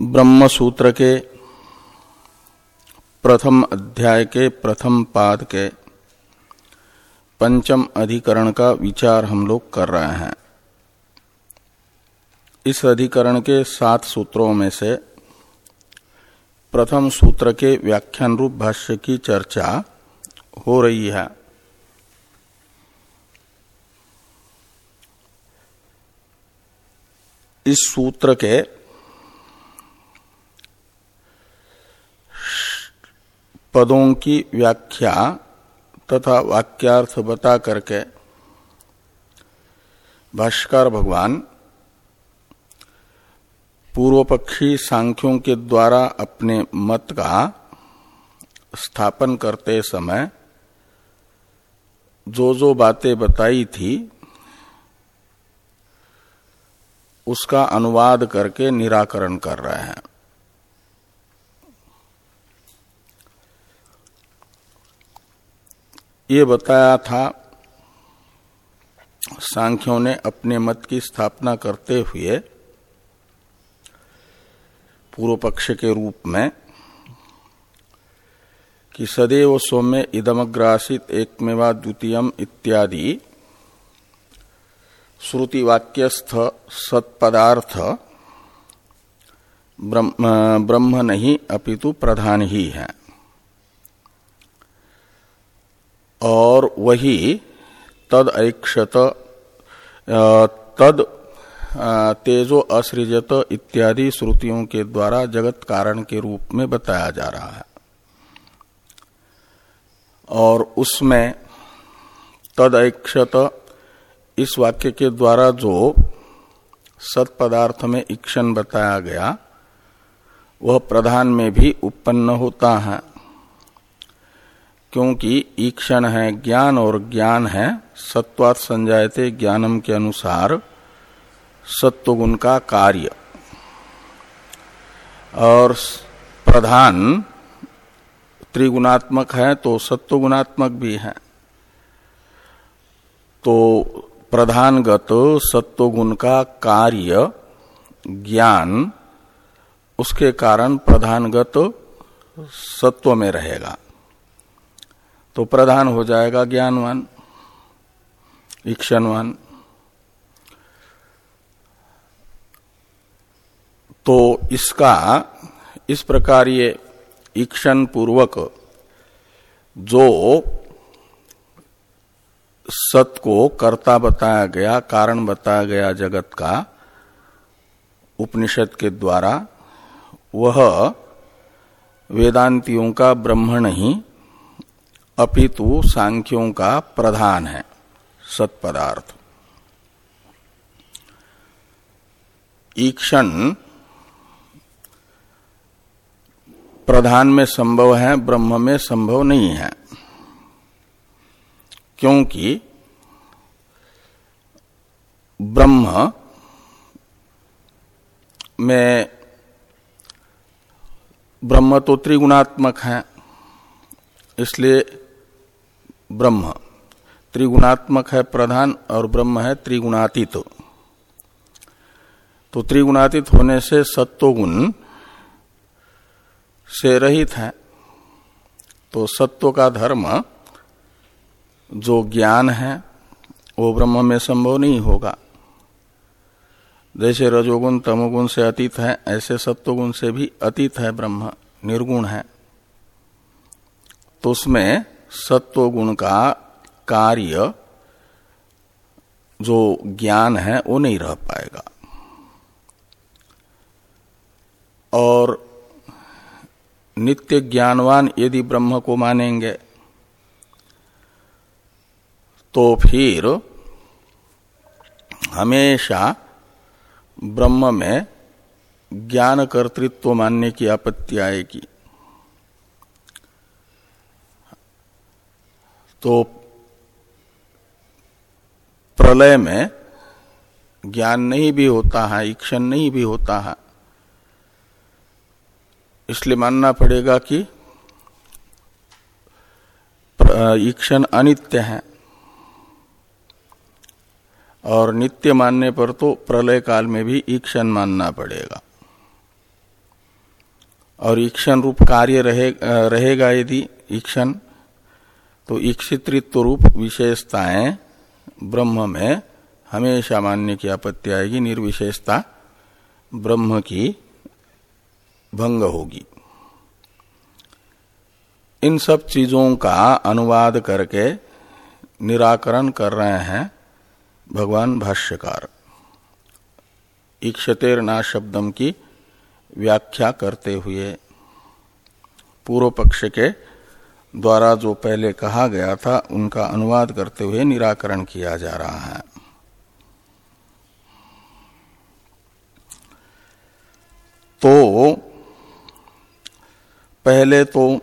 ब्रह्म सूत्र के प्रथम अध्याय के प्रथम पाद के पंचम अधिकरण का विचार हम लोग कर रहे हैं। इस अधिकरण के सात सूत्रों में से प्रथम सूत्र के व्याख्यान रूप भाष्य की चर्चा हो रही है। इस सूत्र के पदों की व्याख्या तथा वाक्यार्थ बता करके, भाष्कर भगवान पूर्व पक्षी सांख्यों के द्वारा अपने मत का स्थापन करते समय जो जो बातें बताई थी, उसका अनुवाद करके निराकरण कर रहे हैं। ये बताया था, सांख्यों ने अपने मत की स्थापना करते हुए पूर्व पक्ष के रूप में कि सदैव सौम्य इदमग्रासित एकमेवा द्वितीयम इत्यादि श्रुति वाक्यस्थ सत्पदार्थ ब्रह्म नहीं, अपितु प्रधान ही है। और वही तद ऐक्षत तद तेजो असृजत इत्यादि श्रुतियों के द्वारा जगत कारण के रूप में बताया जा रहा है। और उसमें तद ऐक्षत, इस वाक्य के द्वारा जो सत्पदार्थ में ईक्षण बताया गया, वह प्रधान में भी उत्पन्न होता है। क्योंकि ईक्षण है ज्ञान और ज्ञान है, सत्वात संजायते ज्ञानम के अनुसार सत्वगुण का कार्य। और प्रधान त्रिगुणात्मक है तो सत्वगुणात्मक भी है। तो प्रधानगत सत्वगुण का कार्य ज्ञान, उसके कारण प्रधानगत सत्व में रहेगा। तो प्रधान हो जाएगा ज्ञानवान, ईक्षणवान। तो इसका, इस प्रकार ये ईक्षण पूर्वक जो सत को कर्ता बताया गया, कारण बताया गया जगत का उपनिषद के द्वारा, वह वेदांतियों का ब्रह्म नहीं अपितु सांख्यों का प्रधान है, सत्पदार्थ। ईक्षण प्रधान में संभव है, ब्रह्म में संभव नहीं है, क्योंकि ब्रह्म में ब्रह्म तो त्रिगुणात्मक है, इसलिए ब्रह्म। त्रिगुणात्मक है प्रधान और ब्रह्म है त्रिगुणातीत। तो त्रिगुणातीत होने से सत्वगुण से रहित है। तो सत्व का धर्म जो ज्ञान है, वो ब्रह्म में संभव नहीं होगा। जैसे रजोगुण, तमोगुण से अतीत है, ऐसे सत्वगुण से भी अतीत है ब्रह्म, निर्गुण है। तो उसमें सत्वगुण का कार्य जो ज्ञान है, वो नहीं रह पाएगा। और नित्य ज्ञानवान यदि ब्रह्म को मानेंगे तो फिर हमेशा ब्रह्म में ज्ञान कर्तृत्व मानने की आपत्ति आएगी। तो प्रलय में ज्ञान नहीं भी होता है ईक्षण नहीं भी होता है। इसलिए मानना पड़ेगा कि ईक्षण अनित्य है। और नित्य मानने पर तो प्रलय काल में भी ईक्षण मानना पड़ेगा। और ईक्षण रूप कार्य रहे, रहेगा यदि ईक्षण तो ईक्षित्व रूप विशेषताएँ ब्रह्म में हमेशा मानने की आपत्ति आएगी, निर्विशेषता ब्रह्म की भंग होगी। इन सब चीज़ों का अनुवाद करके निराकरण कर रहे हैं भगवान भाष्यकार। इक्षतेर ना शब्दम की व्याख्या करते हुए पूर्व पक्ष के द्वारा जो पहले कहा गया था, उनका अनुवाद करते हुए निराकरण किया जा रहा है। तो पहले तो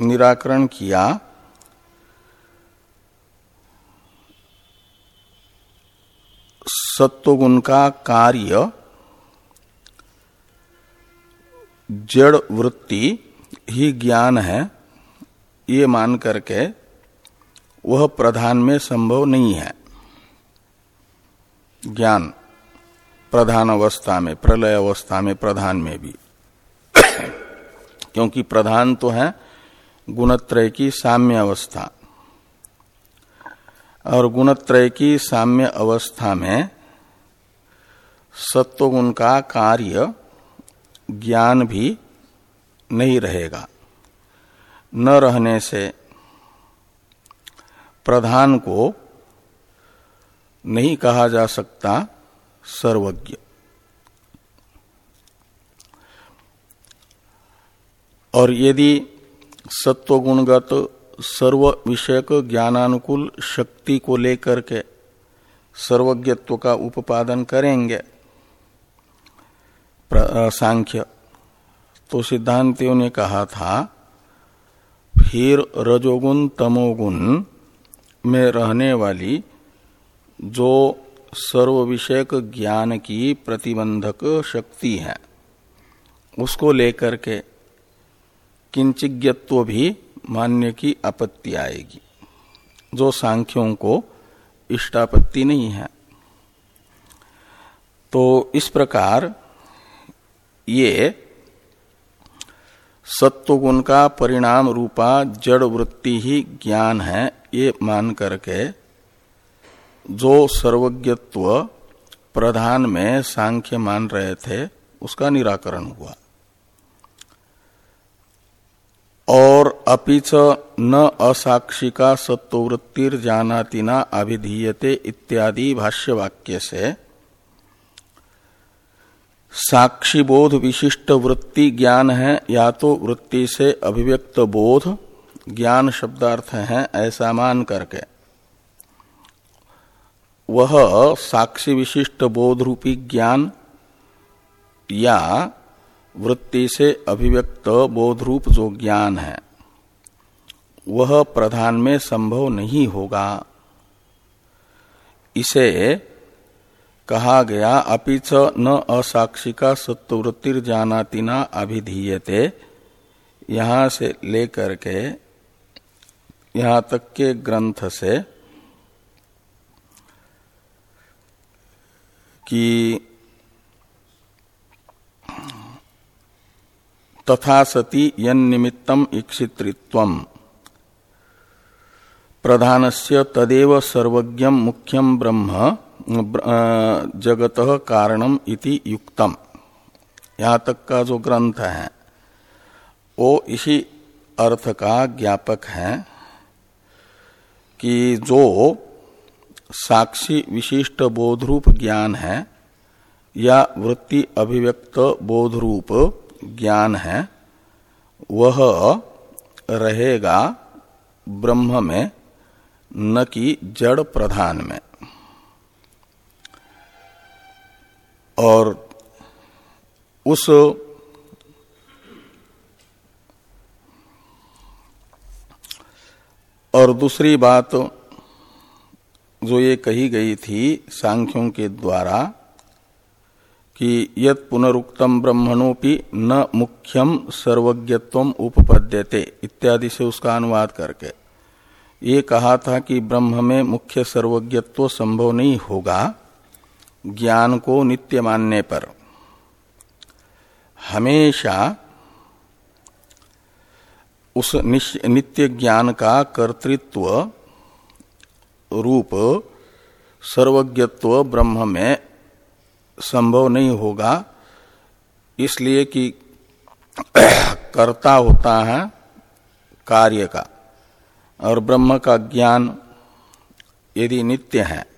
निराकरण किया, सत्वगुण का कार्य, जड़ वृत्ति ही ज्ञान है। ये मान करके वह प्रधान में संभव नहीं है। ज्ञान प्रधान अवस्था में, प्रलय अवस्था में, प्रधान में भी। क्योंकि प्रधान तो है गुणत्रय की साम्य अवस्था। और गुणत्रय की साम्य अवस्था में सत्वगुण का कार्य ज्ञान भी नहीं रहेगा। न रहने से प्रधान को नहीं कहा जा सकता सर्वज्ञ। और यदि सत्वगुणगत सर्व विषयक ज्ञानानुकूल शक्ति को लेकर के सर्वज्ञत्व का उपादन करेंगे सांख्य तो सिद्धांतियों ने कहा था फिर रजोगुण, तमोगुण में रहने वाली जो सर्व विषयक ज्ञान की प्रतिबंधक शक्ति है, उसको लेकर के किंचिज्ञत्व भी मान्य की आपत्ति आएगी। जो सांख्यों को इष्टापत्ति नहीं है। तो इस प्रकार ये सत्वगुण का परिणाम रूपा जड़ वृत्ति ही ज्ञान है, ये मान करके जो सर्वज्ञत्व प्रधान में सांख्य मान रहे थे, उसका निराकरण हुआ। और अपिच न असाक्षिका सत्ववृत्तिर जानातिना अभिधीयते इत्यादि भाष्य वाक्य से साक्षी बोध विशिष्ट वृत्ति ज्ञान है, या तो वृत्ति से अभिव्यक्त बोध, ज्ञान शब्दार्थ है, ऐसा मान करके। वह साक्षी विशिष्ट बोध रूपी ज्ञान, या वृत्ति से अभिव्यक्त बोध रूप जो ज्ञान है, वह प्रधान में संभव नहीं होगा। इसे कहा गया अपिच न असाक्षिका सत्ववृत्तिर जानातिना अभिधीयते। यहाँ से लेकर के, यहाँ तक के ग्रंथ से, कि तथा सती यन निमित्तम इक्षित्रित्वम। प्रधानस्य तदेव सर्वज्ञ मुख्यम ब्रह्म। जगत कारणम इति युक्तम। यहाँ तक का जो ग्रंथ है, वो इसी अर्थ का ज्ञापक है कि जो साक्षी विशिष्ट बोधरूप ज्ञान है या वृत्ति अभिव्यक्त बोधरूप ज्ञान है, वह रहेगा ब्रह्म में, न कि जड़ प्रधान में। और उस और दूसरी बात जो ये कही गई थी सांख्यों के द्वारा कि यत पुनरुक्तम ब्रह्मणोपि न मुख्यम सर्वज्ञत्व उपपद्यते इत्यादि से उसका अनुवाद करके। ये कहा था कि ब्रह्म में मुख्य सर्वज्ञत्व संभव नहीं होगा। ज्ञान को नित्य मानने पर। हमेशा उस नित्य ज्ञान का कर्तृत्व रूप सर्वज्ञत्व ब्रह्म में संभव नहीं होगा। इसलिए कि कर्ता होता है कार्य का, और ब्रह्म का ज्ञान यदि नित्य है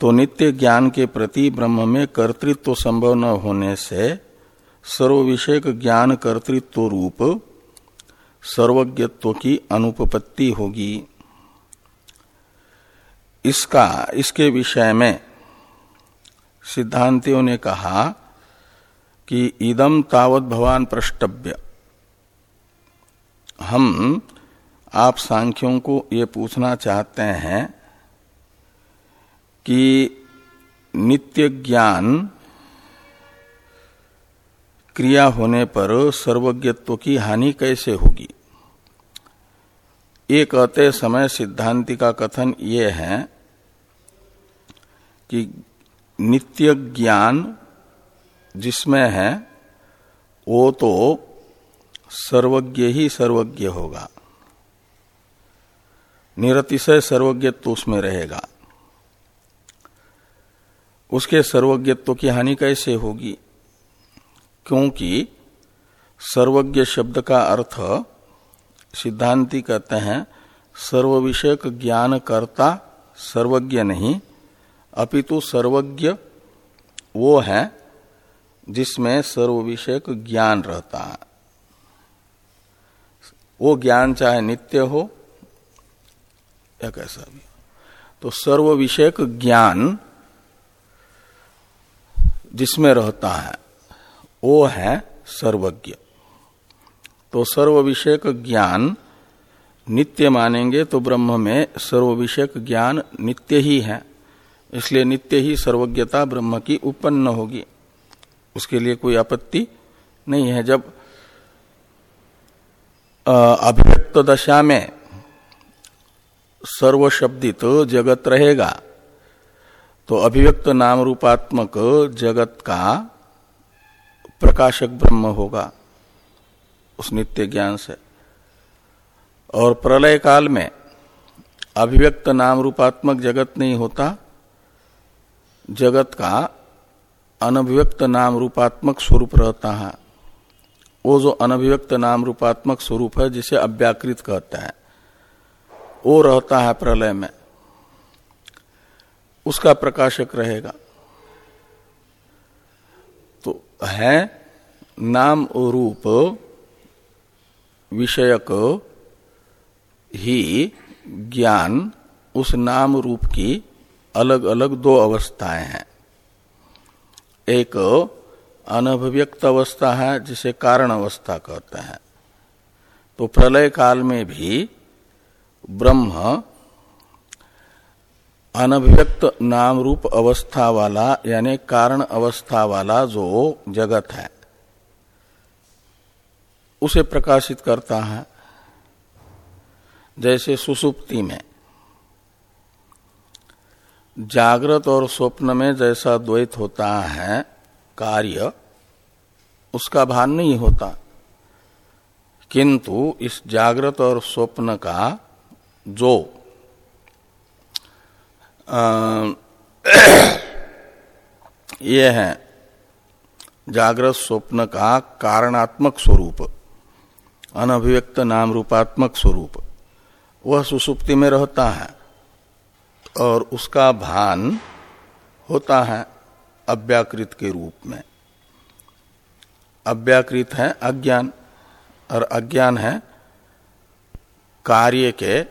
तो नित्य ज्ञान के प्रति ब्रह्म में कर्तृत्व संभव न होने से सर्व विषय ज्ञान कर्तृत्व रूप सर्वज्ञत्व की अनुपपत्ति होगी। इसका, इसके विषय में सिद्धांतियों ने कहा कि इदम तावत भवान प्रष्टव्य। हम आप सांख्यों को ये पूछना चाहते हैं कि नित्य ज्ञान क्रिया होने पर सर्वज्ञत्व की हानि कैसे होगी? ये कहते समय सिद्धांति का कथन ये है कि नित्य ज्ञान जिसमें है, वो तो सर्वज्ञ ही सर्वज्ञ होगा। निरतिशय सर्वज्ञत्व उसमें रहेगा। उसके सर्वज्ञत्व की हानि कैसे होगी? क्योंकि सर्वज्ञ शब्द का अर्थ सिद्धांति कहते हैं सर्व विषयक ज्ञान करता सर्वज्ञ नहीं, अपितु सर्वज्ञ वो है जिसमें सर्व विषयक ज्ञान रहता है। वो ज्ञान चाहे नित्य हो या कैसा भी तो सर्व विषयक ज्ञान जिसमें रहता है, वो है सर्वज्ञ। तो सर्व विषयक ज्ञान नित्य मानेंगे तो ब्रह्म में सर्व विषयक ज्ञान नित्य ही है। इसलिए नित्य ही सर्वज्ञता ब्रह्म की उत्पन्न होगी। उसके लिए कोई आपत्ति नहीं है। जब अभिव्यक्त दशा में सर्वशब्दित जगत रहेगा तो अभिव्यक्त नाम रूपात्मक जगत का प्रकाशक ब्रह्म होगा। उस नित्य ज्ञान से। और प्रलय काल में अभिव्यक्त नाम रूपात्मक जगत नहीं होता। जगत का अनभिव्यक्त नाम रूपात्मक स्वरूप रहता है। वो जो अनभिव्यक्त नाम रूपात्मक स्वरूप है, जिसे अव्याकृत कहता है, वो रहता है प्रलय में। उसका प्रकाशक रहेगा। तो है नाम रूप विषयक ही ज्ञान उस नाम रूप की अलग अलग दो अवस्थाएँ हैं। एक अनभिव्यक्त अवस्था है, जिसे कारण अवस्था कहते हैं। तो प्रलय काल में भी ब्रह्म अनभिव्यक्त नाम रूप अवस्था वाला, यानी कारण अवस्था वाला जो जगत है, उसे प्रकाशित करता है, जैसे सुसुप्ति में। जागृत और स्वप्न में जैसा द्वैत होता है, कार्य, उसका भान नहीं होता। किंतु इस जागृत और स्वप्न का जो ये है, जागृत स्वप्न का कारणात्मक स्वरूप, अनभिव्यक्त नाम रूपात्मक स्वरूप। वह सुसुप्ति में रहता है और उसका भान होता है अव्याकृत के रूप में। अव्याकृत है अज्ञान और अज्ञान है कार्य के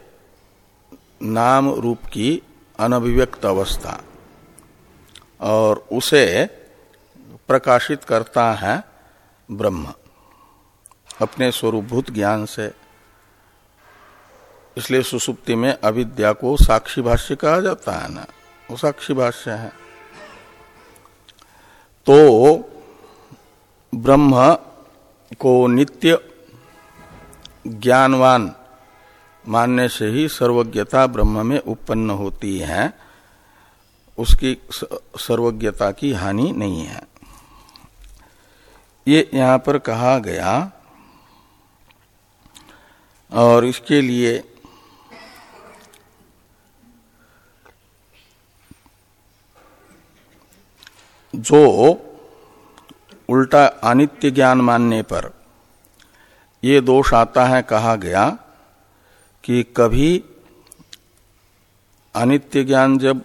नाम रूप की अनभिव्यक्त अवस्था और उसे प्रकाशित करता है ब्रह्म, अपने स्वरूपभूत ज्ञान से। इसलिए सुसुप्ति में अविद्या को साक्षी भाष्य कहा जाता है ना, वो साक्षी भाष्य है। तो ब्रह्म को नित्य ज्ञानवान मानने से ही सर्वज्ञता ब्रह्म में उत्पन्न होती है, उसकी सर्वज्ञता की हानि नहीं है। ये यहाँ पर कहा गया, और इसके लिए जो उल्टा अनित्य ज्ञान मानने पर ये दोष आता है कहा गया कि कभी अनित्य ज्ञान जब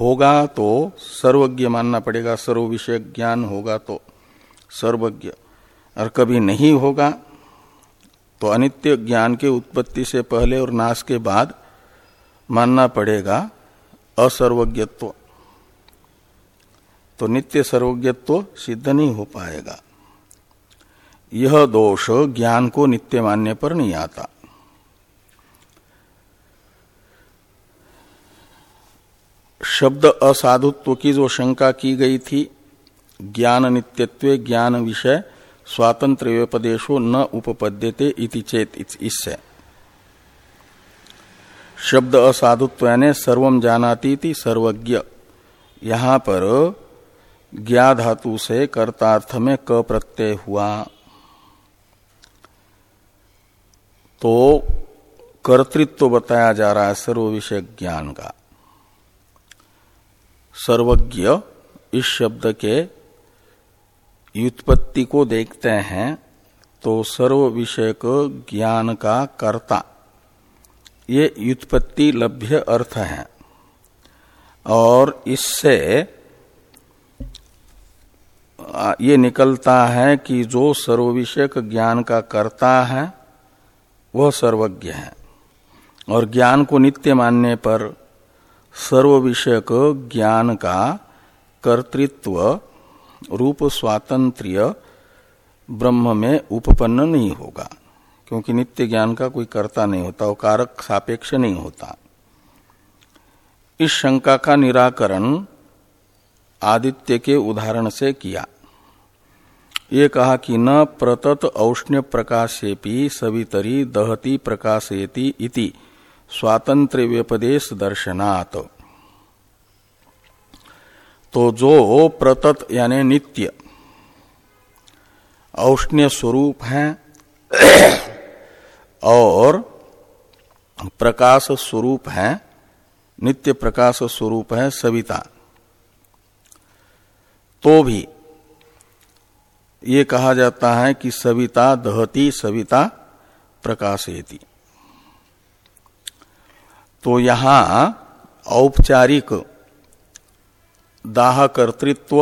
होगा तो सर्वज्ञ मानना पड़ेगा सर्व विषय ज्ञान होगा तो सर्वज्ञ। और कभी नहीं होगा तो अनित्य ज्ञान के उत्पत्ति से पहले और नाश के बाद मानना पड़ेगा असर्वज्ञत्व। तो नित्य सर्वज्ञत्व सिद्ध नहीं हो पाएगा। यह दोष ज्ञान को नित्य मानने पर नहीं आता। शब्द असाधुत्व की जो शंका की गई थी, ज्ञान नित्यत्व, ज्ञान विषय, स्वातंत्र व्यपदेशो न उपपद्यते इति चेत इससे। शब्द असाधुत्व यानी सर्वम जानाती थी सर्वज्ञ। यहाँ पर ज्ञा धातु से कर्तार्थ में क प्रत्यय हुआ। तो कर्तृत्व तो बताया जा रहा है सर्व विषय ज्ञान का। सर्वज्ञ इस शब्द के व्युत्पत्ति को देखते हैं तो सर्व विषय को ज्ञान का कर्ता। ये व्युत्पत्ति लभ्य अर्थ है। और इससे ये निकलता है कि जो सर्व विषयक ज्ञान का कर्ता है, वह सर्वज्ञ है। और ज्ञान को नित्य मानने पर सर्व विषयक ज्ञान का कर्तृत्व, रूप स्वातंत्र्य ब्रह्म में उपपन्न नहीं होगा, क्योंकि नित्य ज्ञान का कोई कर्ता नहीं होता वो कारक सापेक्ष नहीं होता। इस शंका का निराकरण आदित्य के उदाहरण से किया। ये कहा कि न प्रतत औष्ण्य प्रकाशेपी सवितरी दहती प्रकाशेति इति। स्वातंत्र व्यपदेश दर्शनात् तो जो प्रतत यानी नित्य औष्ण्य स्वरूप है, और प्रकाश स्वरूप है, नित्य प्रकाश स्वरूप है सविता तो भी ये कहा जाता है कि सविता दहती, सविता प्रकाशयती। तो यहाँ औपचारिक दाह कर्तृत्व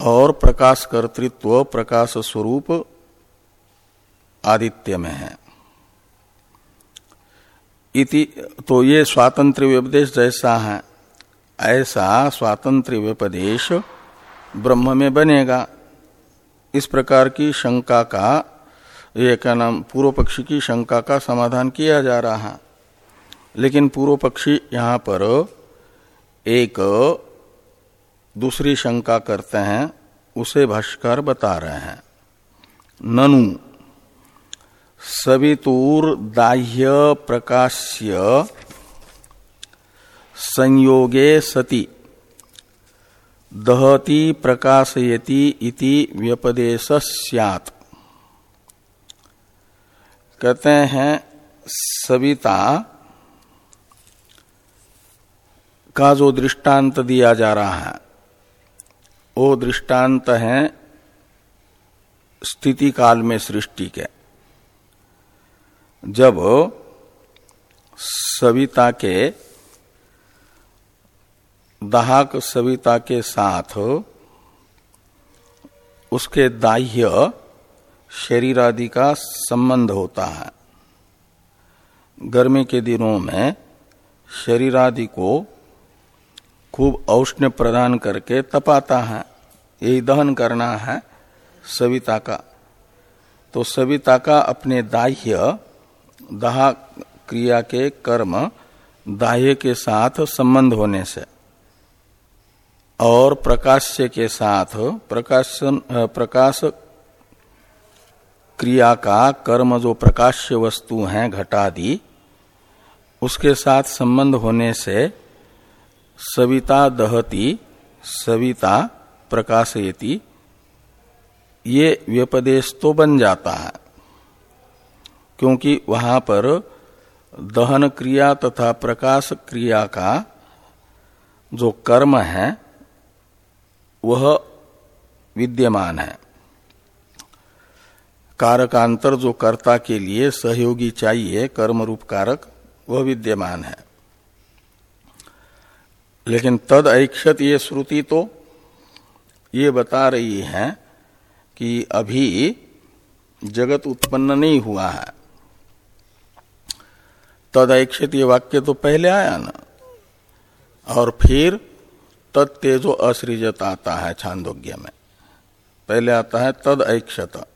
और प्रकाश कर्तृत्व प्रकाश स्वरूप आदित्य में है। इति तो ये स्वातंत्र व्यपदेश जैसा है, ऐसा स्वातंत्र व्यपदेश ब्रह्म में बनेगा। इस प्रकार की शंका का, ये क्या नाम, पूर्व पक्षी की शंका का समाधान किया जा रहा है। लेकिन पूर्व पक्षी यहाँ पर एक दूसरी शंका करते हैं, उसे भाष्कर बता रहे हैं। ननु, सवितुर दाह्य प्रकाश्य संयोगे सति, दहति प्रकाशयति इति व्यपदेश सियात। कहते हैं, सविता का जो दृष्टांत दिया जा रहा है, वो दृष्टांत है स्थिति काल में सृष्टि के। जब सविता के, दाहक सविता के साथ उसके दाह्य शरीर आदि का संबंध होता है। गर्मी के दिनों में शरीर आदि को खूब औष्ण्य प्रदान करके तपाता है। यही दहन करना है सविता का। तो सविता का अपने दाह्य, दाह क्रिया के कर्म, दाह्य के साथ संबंध होने से। और प्रकाश्य के साथ, प्रकाशन प्रकाश क्रिया का कर्म जो प्रकाश्य वस्तु है, घटादि, उसके साथ संबंध होने से सविता दहती, सविता प्रकाशयति। ये व्यपदेश तो बन जाता है, क्योंकि वहाँ पर दहन क्रिया तथा प्रकाश क्रिया का जो कर्म है, वह विद्यमान है। कारकांतर जो कर्ता के लिए सहयोगी चाहिए कर्म रूप कारक, वह विद्यमान है। लेकिन तद ऐक्षत ये श्रुति तो ये बता रही है कि अभी जगत उत्पन्न नहीं हुआ है। तद ऐक्षत ये वाक्य तो पहले आया ना। और फिर तत्तेजो असृजत आता है छांदोग्य में। पहले आता है तद ऐक्षत,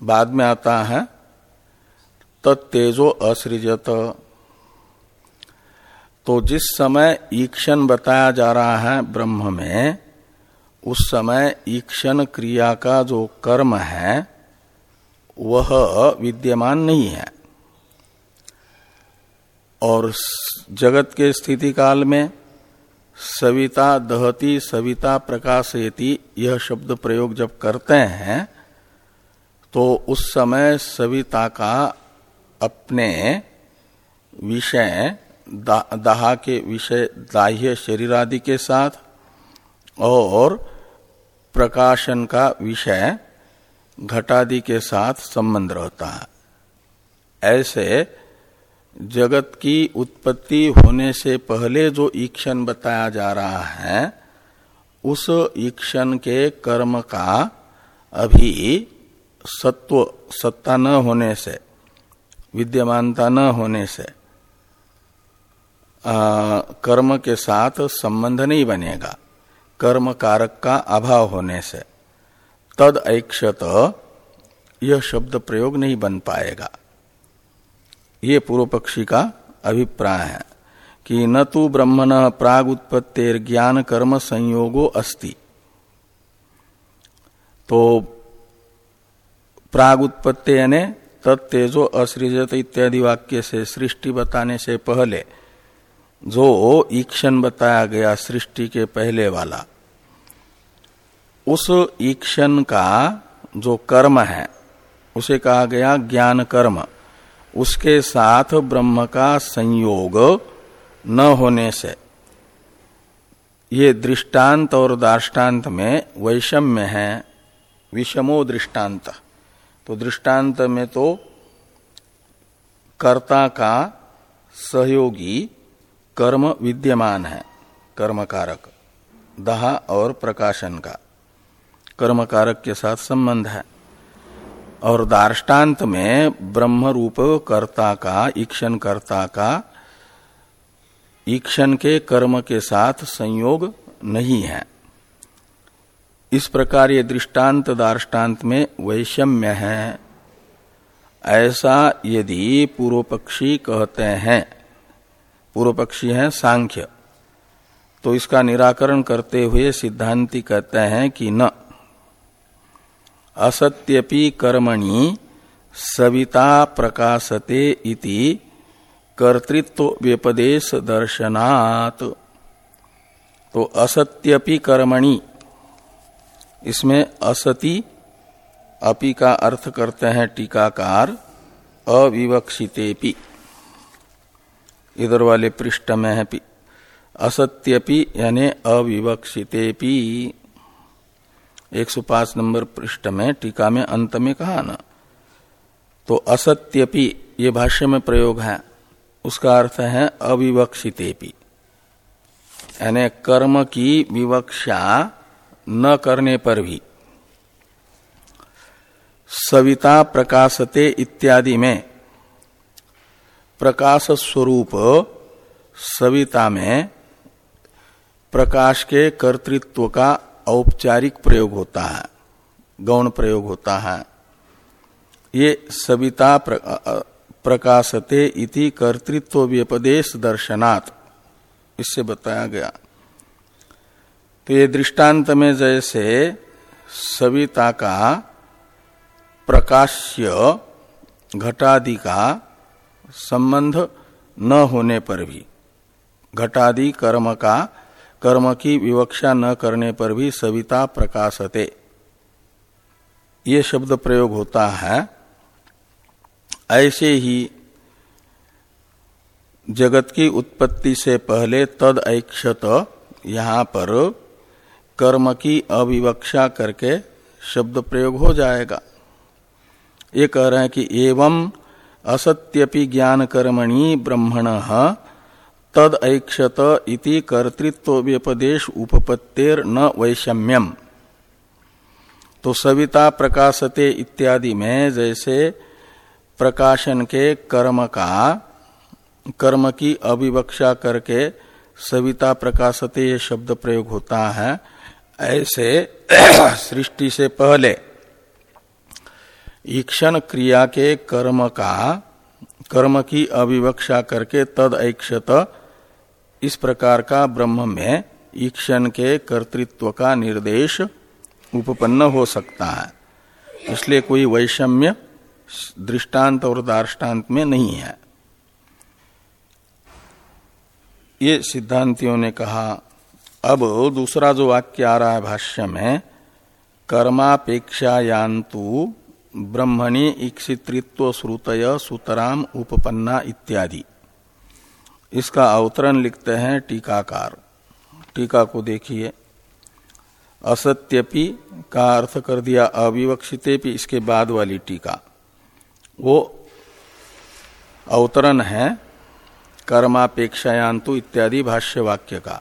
बाद में आता है तत्तेजो असृजत। तो जिस समय ईक्षण बताया जा रहा है ब्रह्म में, उस समय ईक्षण क्रिया का जो कर्म है, वह विद्यमान नहीं है। और जगत के स्थिति काल में, सविता दहती सविता प्रकाशयति, यह शब्द प्रयोग जब करते हैं तो उस समय सविता का अपने विषय दा, दाह के विषय दाह्य शरीर आदि के साथ और प्रकाशन का विषय घटादि के साथ संबंध रहता है। ऐसे जगत की उत्पत्ति होने से पहले जो ईक्षण बताया जा रहा है उस ईक्षण के कर्म का अभी सत्व सत्ता न होने से विद्यमानता न होने से कर्म के साथ संबंध नहीं बनेगा। कर्म कारक का अभाव होने से। तद ऐक्षत, यह शब्द प्रयोग नहीं बन पाएगा। ये पूर्व पक्षी का अभिप्राय है कि न तो ब्रह्मण प्राग उत्पत्तिर ज्ञान कर्म संयोगो अस्ति। तो प्राग उत्पत्ति यानी तत्तेजो असृजत इत्यादि वाक्य से सृष्टि बताने से पहले जो ईक्षण बताया गया सृष्टि के पहले वाला, उस ईक्षण का जो कर्म है, उसे कहा गया ज्ञान कर्म। उसके साथ ब्रह्म का संयोग न होने से। ये दृष्टांत और दाष्टान्त में वैषम्य है, विषमो दृष्टांत। तो दृष्टांत में तो कर्ता का सहयोगी कर्म विद्यमान है कर्म कारक दहा और प्रकाशन का। कर्म कारक के साथ संबंध है। और दार्टान्त में ब्रह्म रूप कर्ता का, ईक्षण कर्ता का, ईक्षण के कर्म के साथ संयोग नहीं है। इस प्रकार ये दृष्टांत दार्टान्त में वैषम्य है। ऐसा यदि पूर्व पक्षी कहते हैं पूर्व पक्षी है, सांख्य। तो इसका निराकरण करते हुए सिद्धांति कहते हैं कि न। असत्यपि कर्मणि सविता प्रकाशते इति कर्तृत्व व्यपदेश दर्शनात्। तो असत्यपि कर्मणि, इसमें असति अपि का अर्थ करते हैं टीकाकार, अविवक्षितेपि। इधर वाले पृष्ठ में है असत्यपि यानी सौ पाँच नंबर पृष्ठ में टीका में अंत में कहा ना। तो असत्यपि, ये भाष्य में प्रयोग है। उसका अर्थ है अविवक्षितेपि। यानी कर्म की विवक्षा न करने पर भी। सविता प्रकाशते इत्यादि में प्रकाश स्वरूप सविता में प्रकाश के कर्तृत्व का औपचारिक प्रयोग होता है, गौण प्रयोग होता है। ये सविता प्रकाशते इति कर्तृत्व व्यपदेश दर्शनात्, इससे बताया गया। तो ये दृष्टांत में जैसे सविता का प्रकाश्य घटादि का संबंध न होने पर भी, घटादि कर्म का, कर्म की विवक्षा न करने पर भी सविता प्रकाशते। ये शब्द प्रयोग होता है, ऐसे ही जगत की उत्पत्ति से पहले तद ऐक्षत यहाँ पर कर्म की अविवक्षा करके शब्द प्रयोग हो जाएगा। ये कह रहे हैं कि एवं असत्यपि ज्ञान कर्मणि ब्रह्मण तद ऐक्षत इति कर्तृत्व व्यपदेश उपपत्तेर न वैषम्यम। तो सविता प्रकाशते इत्यादि में जैसे प्रकाशन के कर्म का, कर्म की अविवक्षा करके सविता प्रकाशते ये शब्द प्रयोग होता है, ऐसे सृष्टि से पहले। ईक्षण क्रिया के कर्म का, कर्म की अविवक्षा करके तद ऐक्षत, इस प्रकार का ब्रह्म में ईक्षण के कर्तृत्व का निर्देश उपपन्न हो सकता है। इसलिए कोई वैषम्य, दृष्टांत और दार्टान्त में नहीं है। ये सिद्धांतियों ने कहा, अब दूसरा जो वाक्य आ रहा है भाष्य में, कर्मापेक्षायान्तु ब्रह्मणि इक्षित्व श्रुतय सुतराम उपपन्ना इत्यादि। इसका अवतरण लिखते हैं टीकाकार। टीका को देखिए। असत्यपि का अर्थ कर दिया अविवक्षिते इसके बाद वाली टीका। वो अवतरण है कर्मापेक्षायांतु इत्यादि भाष्य वाक्य का।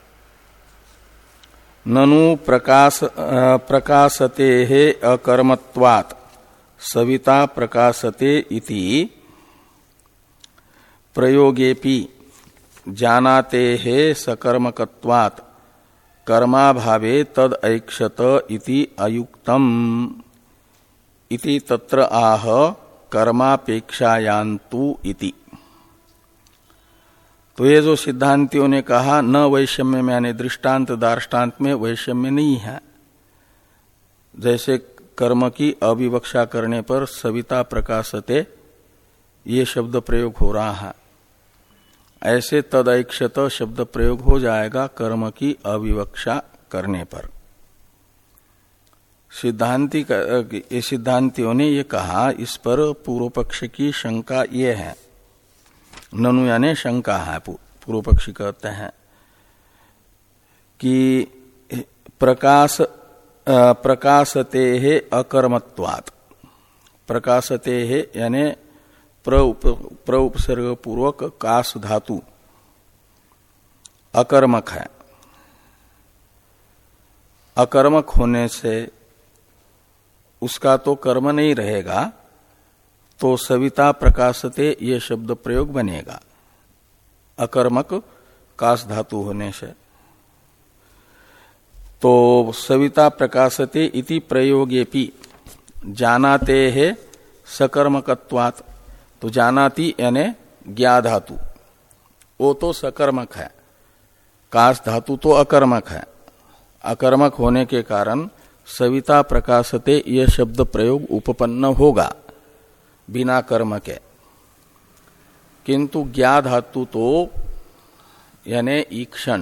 ननु प्रकाश प्रकाशते अकर्मत्वात्। सविता प्रकाशते इति। प्रयोगेपि जानाते है सकर्मकत्वात्। कर्माभावे तद ऐक्षत इति अयुक्तम। इति तत्र आह कर्मापेक्षायांतु इति। तो ये जो सिद्धांतियों ने कहा, न वैषम्य में यानी दृष्टांत दार्टान्त में वैषम्य नहीं है। जैसे कर्म की अविवक्षा करने पर सविता प्रकाशते, ये शब्द प्रयोग हो रहा है। ऐसे तदैक्षत शब्द प्रयोग हो जाएगा कर्म की अविवक्षा करने पर। सिद्धांति सिद्धांतियों ने ये कहा, इस पर पूर्व पक्ष की शंका ये है। ननु यानी शंका है पूर्व पक्षी कहते हैं कि प्रकाश प्रकाशते है अकर्मत्वात्। प्रकाशते है यानी प्र उपसर्ग पूर्वक काश धातु। अकर्मक है। अकर्मक होने से उसका तो कर्म नहीं रहेगा तो सविता प्रकाशते ये शब्द प्रयोग बनेगा। अकर्मक काश धातु होने से। तो सविता प्रकाशते इति प्रयोगेपि जानाते है सकर्मकत्वात। तो जानाती यानी ज्ञा धातु वो तो सकर्मक है। काश धातु तो अकर्मक है। अकर्मक होने के कारण सविता प्रकाशते यह शब्द प्रयोग उपपन्न होगा। बिना कर्म के किंतु ज्ञा धातु तो यानी ईक्षण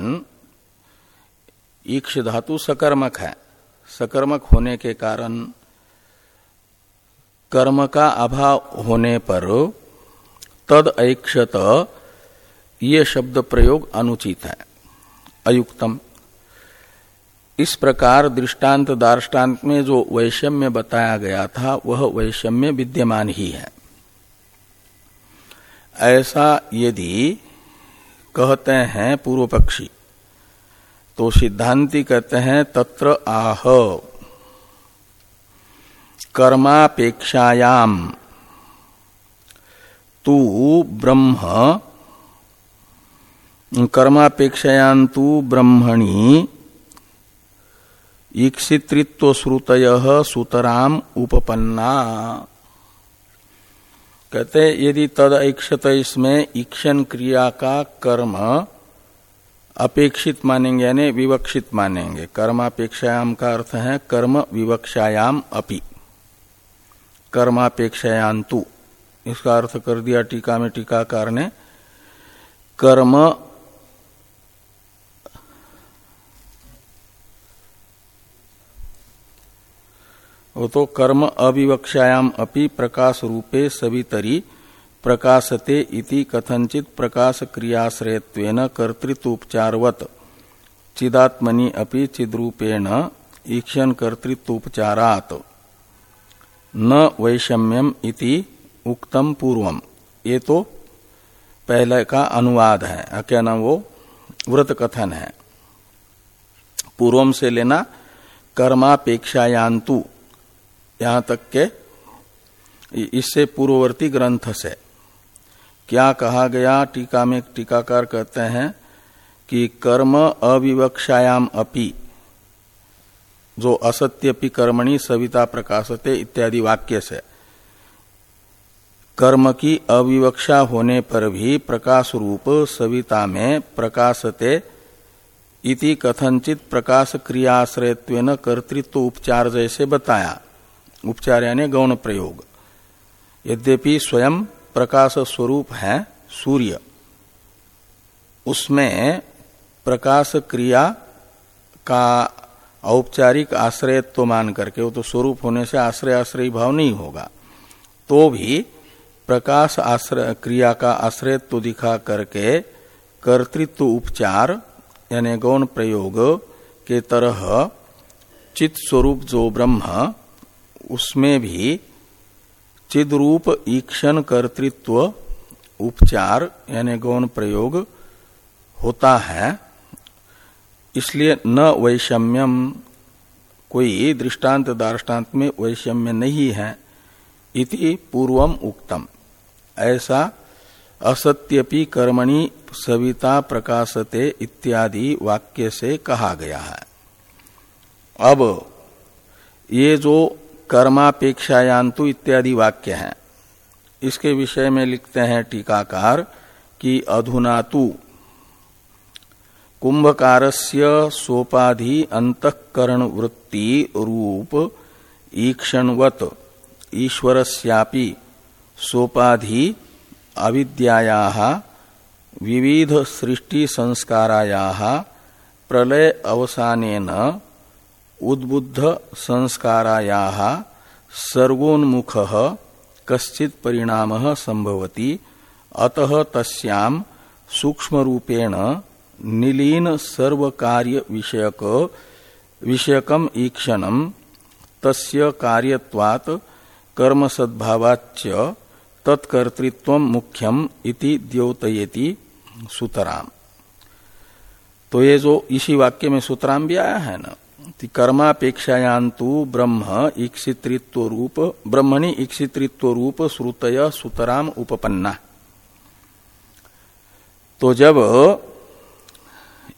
ईक्ष धातु सकर्मक है। सकर्मक होने के कारण कर्म का अभाव होने पर तद ऐक्षत ये शब्द प्रयोग अनुचित है। अयुक्तम। इस प्रकार दृष्टांत दार्टान्त में जो वैषम्य बताया गया था, वह वैषम्य विद्यमान ही है। ऐसा यदि कहते हैं पूर्व पक्षी तो सिद्धांति कहते हैं, तत्र आह। कर्मापेक्षायाम। तू ब्रह्म। कर्मापेक्षायां तू ब्रह्मणी। ईक्षित्व श्रुत सुतराम उपपन्ना। कहते यदि तद ऐक्षत इसमें ईक्षण क्रिया का कर्म अपेक्षित मानेंगे यानी विवक्षित मानेंगे। कर्मापेक्षायाम का अर्थ है कर्म विवक्षायाम अपि। कर्मापेक्षायांतु इसका अर्थ कर दिया टीका में टीकाकार ने। कर्म वो तो कर्म अविवक्षायाम अपि प्रकाश रूपे सवितरी प्रकाशते इति कथंचित प्रकाश क्रियाश्रयत्वेन कर्तृत्वोपचारवत। चिदात्मनि अपि चिद्रूपेण ईक्षण कर्तृत्वोपचारात। न वैषम्यम इति उक्तम पूर्वम। ये तो पहले का अनुवाद है। क्या नाम वो? व्रत कथन है। पूर्वम से लेना कर्मापेक्षायांतु यहाँ तक के इससे पूर्ववर्ती ग्रंथ से। क्या कहा गया? टीका में टीकाकार कहते हैं कि कर्म अविवक्षायाम अपि, जो असत्यपि कर्मणि सविता प्रकाशते इत्यादि वाक्य से। कर्म की अविवक्षा होने पर भी प्रकाश रूप सविता में प्रकाशते इति कथनचित प्रकाश क्रियाश्रयत्व कर्तृत्व उपचार जैसे बताया। उपचार यानी गौण प्रयोग। यद्यपि स्वयं प्रकाश स्वरूप है सूर्य। उसमें प्रकाश क्रिया का औपचारिक आश्रयत्व मान करके, वो तो स्वरूप होने से आश्रय आश्रय भाव नहीं होगा। तो भी प्रकाश आश्रय, क्रिया का आश्रयत्व दिखा करके कर्तृत्व उपचार, यानी गौण प्रयोग के तरह चित स्वरूप जो ब्रह्म, उसमें भी चिद रूप ईक्षण कर्तृत्व उपचार, यानी गौण प्रयोग होता है। इसलिए न वैषम्यम, कोई दृष्टांत दार्टान्त में वैषम्य नहीं है, इति पूर्वम उक्तम। ऐसा असत्यपि कर्मणि सविता प्रकाशते इत्यादि वाक्य से कहा गया है। अब ये जो कर्मापेक्षायांतु इत्यादि वाक्य हैं। इसके विषय में लिखते हैं टीकाकार कि अधुनातु कुंभकारस्य सोपाधि अंतकरण वृत्ति रूप ईक्षणवत ईश्वरस्यापि सोपाधि अविद्याया विविध सृष्टि संस्काराया प्रलय अवसानेन उद्बुद्ध संस्काराया सर्वोन्मुख कश्चित परिणाम संभवती अतः तस्याम सूक्ष्म रूपेण निलीन सर्व कार्य विषयक विषयकम ईक्षणम तस्य कार्यत्वात् कर्म सद्भावाच तत्कर्तृत्व मुख्यम इति द्योतयति सुतराम। तो ये जो इसी वाक्य में सुतराम भी आया है ना? कर्मापेक्षायांतु ब्रह्म ईक्षित्व रूप ब्रह्मणि ईक्षित्व रूप श्रुतय सुतराम उपपन्ना। तो जब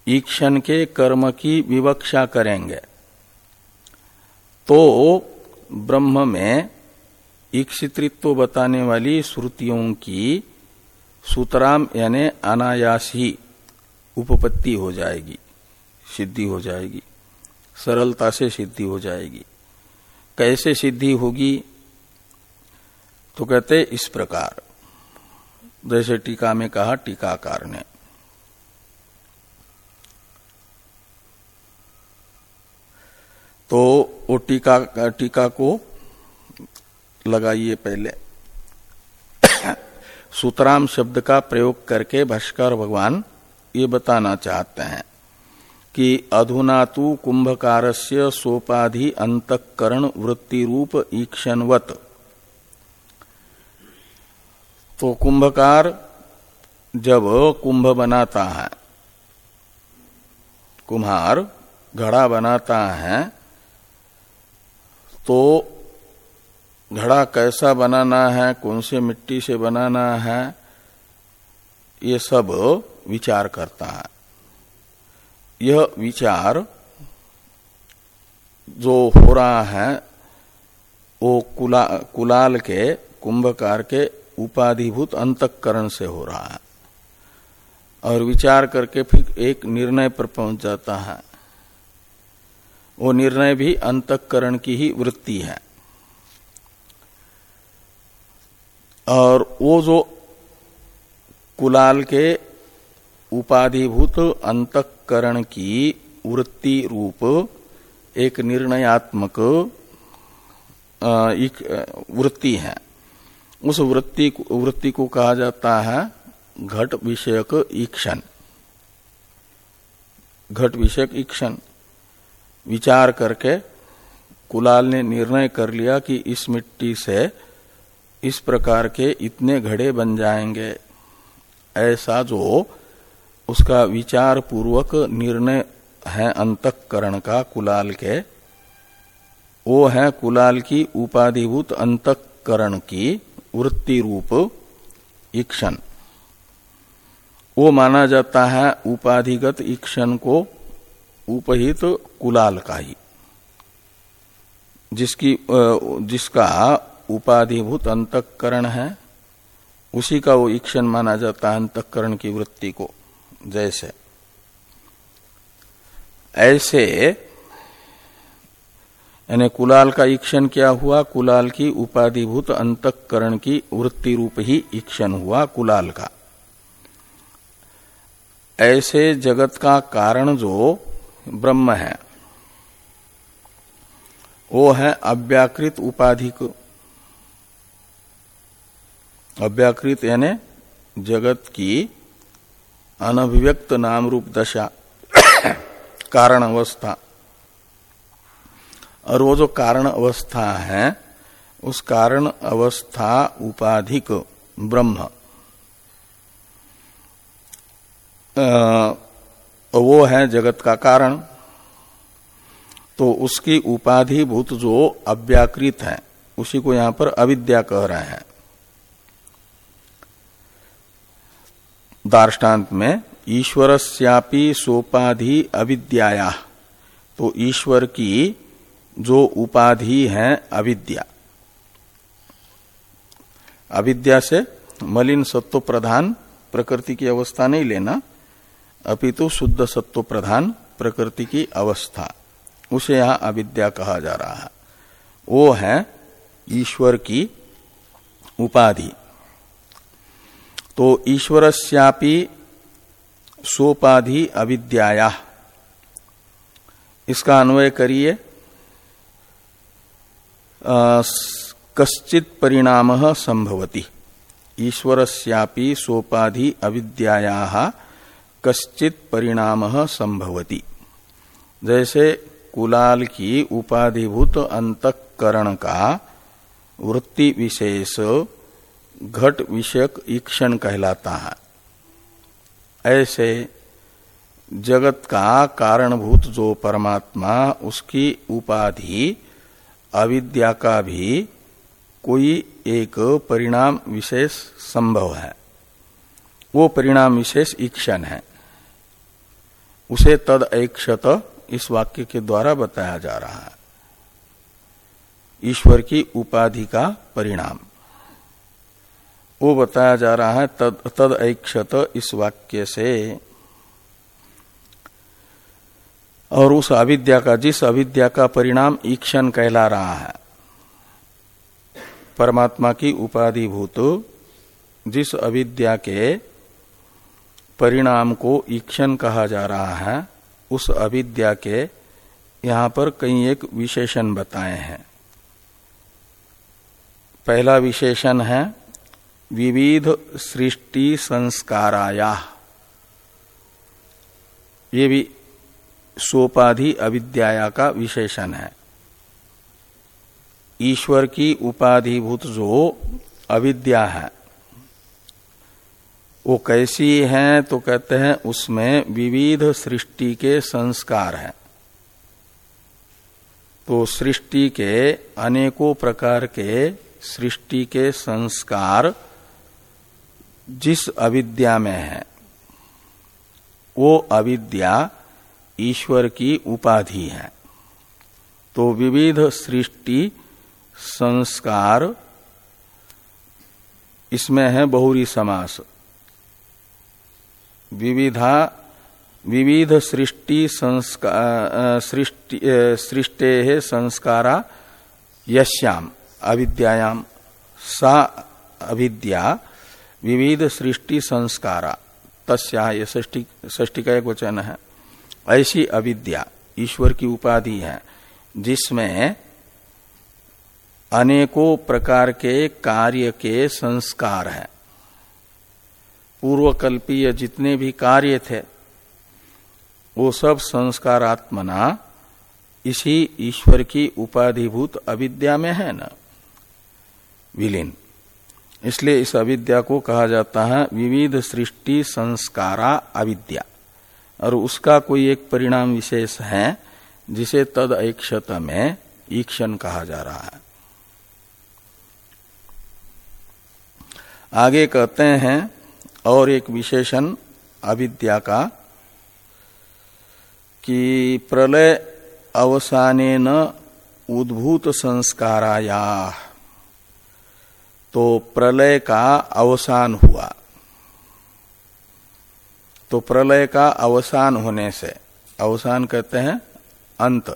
ईक्षण के कर्म की विवक्षा करेंगे तो ब्रह्म में ईक्षित्व बताने वाली श्रुतियों की सूतराम यानी अनायास ही उपपत्ति हो जाएगी, सिद्धि हो जाएगी। सरलता से सिद्धि हो जाएगी। कैसे सिद्धि होगी? तो कहते इस प्रकार। जैसे टीका में कहा, टीकाकार ने। तो वो टीका टीका को लगाइए पहले। सूत्राम शब्द का प्रयोग करके भाष्कर भगवान ये बताना चाहते हैं। कि अधुना तो कुंभकार से सोपाधि अंतकरण वृत्ति रूप ईक्षणवत। तो कुंभकार जब कुंभ बनाता है, कुम्हार घड़ा बनाता है तो घड़ा कैसा बनाना है, कौन से मिट्टी से बनाना है, ये सब विचार करता है। यह विचार जो हो रहा है वो कुला, कुलाल के कुंभकार के उपाधिभूत अंतकरण से हो रहा है। और विचार करके फिर एक निर्णय पर पहुँच जाता है। वो निर्णय भी अंतकरण की ही वृत्ति है। और वो जो कुलाल के उपाधिभूत अंतकरण की वृत्ति रूप, एक निर्णयात्मक वृत्ति है। उस वृत्ति वृत्ति को कहा जाता है घट विषयक ईक्षण। घट विषयक ईक्षण। विचार करके कुलाल ने निर्णय कर लिया कि इस मिट्टी से इस प्रकार के इतने घड़े बन जाएँगे। ऐसा जो उसका विचार पूर्वक निर्णय है अंतकरण का कुलाल के। वो है कुलाल की उपाधिभूत अंतकरण की वृत्ति रूप ईक्षण। वो माना जाता है उपाधिगत ईक्षण को उपहित कुलाल का ही। जिसकी जिसका उपाधिभूत अंतकरण है, उसी का वो ईक्षण माना जाता है अंतकरण की वृत्ति को। जैसे। ऐसे, यानी कुलाल का ईक्षण क्या हुआ? कुलाल की उपाधिभूत अंतकरण की वृत्ति रूप ही ईक्षण हुआ कुलाल का। ऐसे जगत का कारण जो ब्रह्म है, वो है अव्याकृत उपाधिक अव्याकृत यानी जगत की अनभिव्यक्त नाम रूप दशा कारण अवस्था और वो जो कारण अवस्था है, उस कारण अवस्था उपाधिक ब्रह्म। वो है जगत का कारण। तो उसकी उपाधिभूत जो अव्याकृत है, उसी को यहाँ पर अविद्या कह रहे हैं। दार्ष्टान्त में, ईश्वरस्यापि सोपाधि अविद्याया। तो ईश्वर की जो उपाधि है, अविद्या। अविद्या से मलिन सत्व प्रधान प्रकृति की अवस्था नहीं लेना, अपितु शुद्ध सत्व प्रधान प्रकृति की अवस्था। उसे यहाँ अविद्या कहा जा रहा है। वो है ईश्वर की उपाधि। तो ईश्वरस्यापि सोपाधि अविद्याया। इसका अन्वय करिए। कश्चित परिणाम संभवती। ईश्वरस्यापि सोपाधि अविद्याया कश्चित परिणाम संभवती। जैसे कुलाल की उपाधिभूत अंतकरण का वृत्ति विशेष घट विषयक ईक्षण कहलाता है। ऐसे जगत का कारणभूत जो परमात्मा, उसकी उपाधि, अविद्या का भी कोई एक परिणाम विशेष संभव है। वो परिणाम विशेष ईक्षण है। उसे तद ऐक्षत इस वाक्य के द्वारा बताया जा रहा है। ईश्वर की उपाधि का परिणाम। वो बताया जा रहा है, तद तद ऐक्षत इस वाक्य से। और उस अविद्या का, जिस अविद्या का परिणाम ईक्षण कहला रहा है, परमात्मा की उपाधिभूत जिस अविद्या के परिणाम को ईक्षण कहा जा रहा है, उस अविद्या के यहाँ पर कई एक विशेषण बताए हैं। पहला विशेषण है विविध सृष्टि संस्काराया। ये भी सोपाधि अविद्या का विशेषण है। ईश्वर की उपाधिभूत जो अविद्या है, वो कैसी है तो कहते हैं उसमें विविध सृष्टि के संस्कार हैं। तो सृष्टि के अनेकों प्रकार के सृष्टि के संस्कार जिस अविद्या में है, वो अविद्या ईश्वर की उपाधि है। तो विविध सृष्टि, संस्कार, इसमें है बहुरी समास। विविधा, विविध सृष्टि संस्कार सृष्टि सृष्टे संस्कारा, यश्याम, अविद्यायाम। सा अविद्या विविध सृष्टि संस्कारा तस्या ये ष्टी का एक वचन है ऐसी अविद्या ईश्वर की उपाधि है, जिसमें अनेकों प्रकार के कार्य के संस्कार हैं। पूर्वकल्पीय जितने भी कार्य थे, वो सब संस्कारात्मना इसी ईश्वर की उपाधिभूत अविद्या में है ना। विलीन। इसलिए इस अविद्या को कहा जाता है विविध सृष्टि संस्कारा अविद्या। और उसका कोई एक परिणाम विशेष है, जिसे तद ऐक्षत में ईक्षण कहा जा रहा है। आगे कहते हैं, और एक विशेषण अविद्या का, कि प्रलय अवसाने न उद्भूत संस्काराया। तो प्रलय का अवसान हुआ। तो प्रलय का अवसान होने से, अवसान कहते हैं अंत।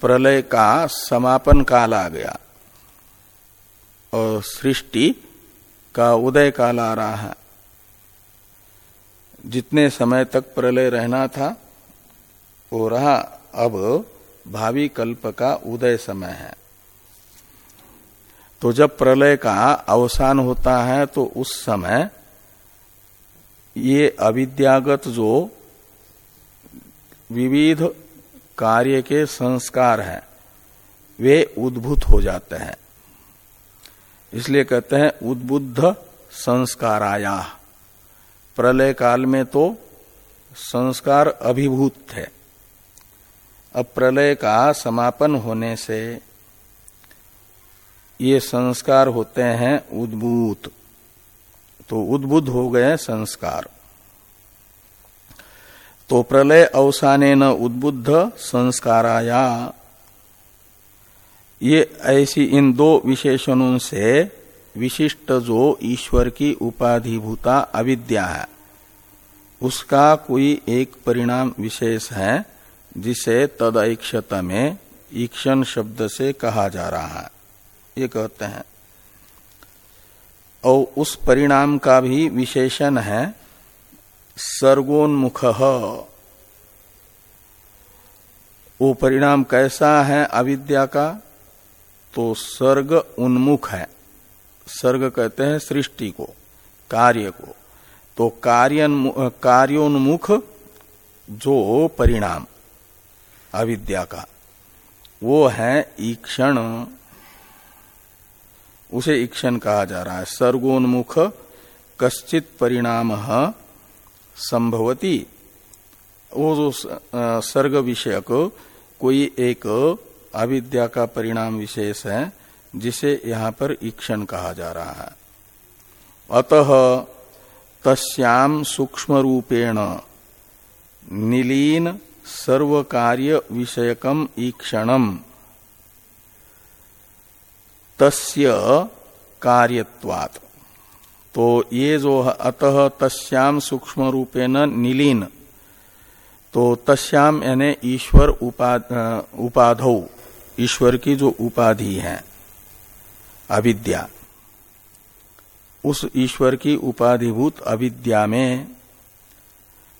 प्रलय का समापन काल आ गया और सृष्टि का उदय काल आ रहा है। जितने समय तक प्रलय रहना था, वो रहा। अब भावी कल्प का उदय समय है। तो जब प्रलय का अवसान होता है तो उस समय ये अविद्यागत जो विविध कार्य के संस्कार हैं, वे उद्भूत हो जाते हैं। इसलिए कहते हैं उद्बुद्ध संस्काराया। प्रलय काल में तो संस्कार अभिभूत थे। अब प्रलय का समापन होने से ये संस्कार होते हैं उद्भूत। तो उद्बुद्ध हो गए संस्कार। तो प्रलय अवसाने न उद्बुद्ध संस्काराया। ये ऐसी इन दो विशेषणों से विशिष्ट जो ईश्वर की उपाधिभूता अविद्या है, उसका कोई एक परिणाम विशेष है, जिसे तद ऐक्षत में ईक्षण शब्द से कहा जा रहा है। ये कहते हैं। और उस परिणाम का भी विशेषण है सर्गोन्मुख वो परिणाम कैसा है अविद्या का? तो सर्ग उन्मुख है। सर्ग कहते हैं सृष्टि को, कार्य को। तो कार्य कार्योन्मुख जो परिणाम, अविद्या का। वो है ईक्षण। उसे ईक्षण कहा जा रहा है। सर्गोन्मुख कश्चित परिणाम संभवती। वो जो सर्ग विषयक कोई एक अविद्या का परिणाम विशेष है, जिसे यहाँ पर ईक्षण कहा जा रहा है। अतः तस्याम सूक्ष्म रूपेण निलीन सर्व कार्य विषयकम ईक्षणम। तस्य कार्यत्वात्। तो ये जो अतः तस्याम सूक्ष्म रूपेण निलीन। तो तस्याम यानी ईश्वर उपाध। ईश्वर की जो उपाधि है, अविद्या। उस ईश्वर की उपाधिभूत अविद्या में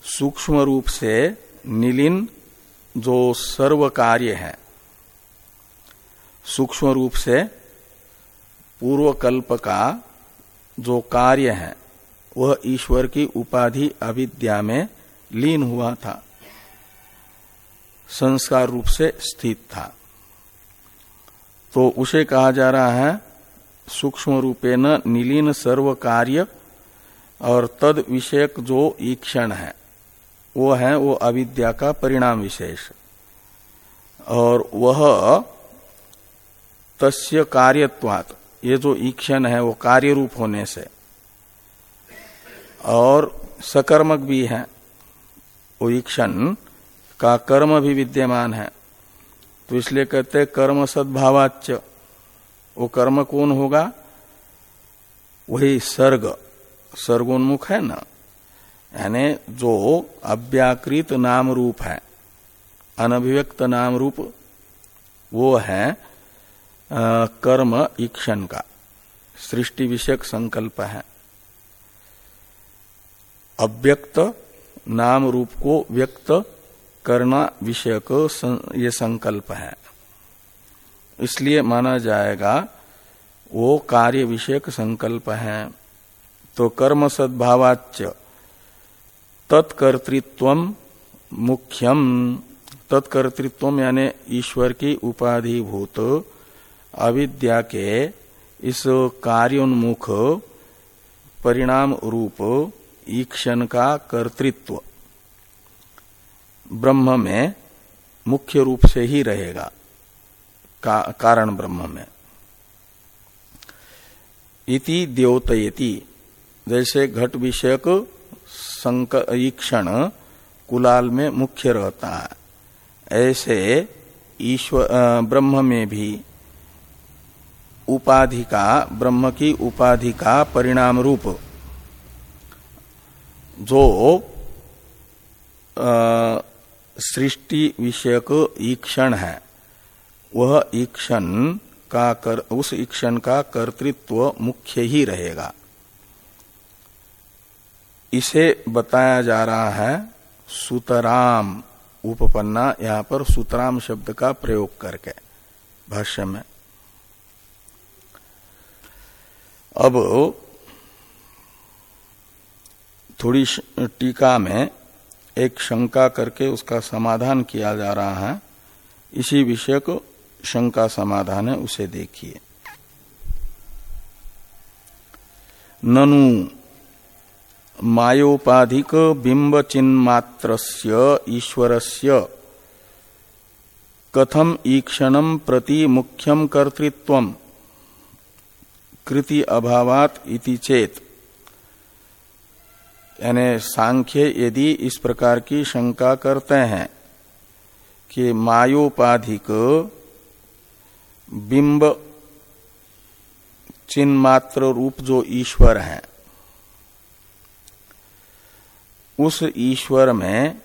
सूक्ष्म रूप से निलिन जो सर्व कार्य है सूक्ष्म रूप से पूर्व कल्प का जो कार्य है, वह ईश्वर की उपाधि अविद्या में लीन हुआ था। संस्कार रूप से स्थित था। तो उसे कहा जा रहा है, सूक्ष्म रूपे न निलीन सर्व कार्य और तद विषयक जो ईक्षण है, वो है वो अविद्या का परिणाम विशेष। और वह तस्य कार्यत्वात। ये जो ईक्षण है वो कार्य रूप होने से। और सकर्मक भी है, वो ईक्षण का कर्म भी विद्यमान है। तो इसलिए कहते कर्म सद्भावाच्य वो कर्म कौन होगा? वही सर्ग। सर्गोन्मुख है ना? यानी जो अव्याकृत नाम रूप है, अनभिव्यक्त नाम रूप वो है कर्म ईक्षण का। सृष्टि विषयक संकल्प है। अव्यक्त नाम रूप को व्यक्त करना विषयक ये संकल्प है। इसलिए माना जाएगा, वो कार्य विषयक संकल्प है। तो कर्म सद्भावाच तत्कर्तृत्व मुख्यम। तत्कर्तृत्व यानी ईश्वर की उपाधिभूत अविद्या के इस कार्योन्मुख परिणाम रूप ईक्षण का कर्तृत्व। ब्रह्म में मुख्य रूप से ही रहेगा का, कारण ब्रह्म में। इति द्योतयति जैसे घट विषयक ईक्षण कुलाल में मुख्य रहता है। ऐसे ईश्वर ब्रह्म में भी उपाधि का, ब्रह्म की उपाधि का परिणाम रूप। जो सृष्टि विषयक ईक्षण है, वह ईक्षण का कर, उस ईक्षण का कर्तृत्व मुख्य ही रहेगा। इसे बताया जा रहा है, सुतराम, उपपन्ना, यहाँ पर सुतराम शब्द का प्रयोग करके, भाष्य में। अब थोड़ी टीका में एक शंका करके उसका समाधान किया जा रहा है। इसी विषय को शंका समाधान है, उसे देखिए। ननु, मायोपाधिक बिंब चिन्मात्र ईश्वरस्य कथम ईक्षण प्रति मुख्यम कर्तृत्व कृति अभावात इति चेत। यानी सांख्य यदि इस प्रकार की शंका करते हैं कि मायोपाधिक बिंब चिन्मात्र रूप जो ईश्वर है, उस ईश्वर में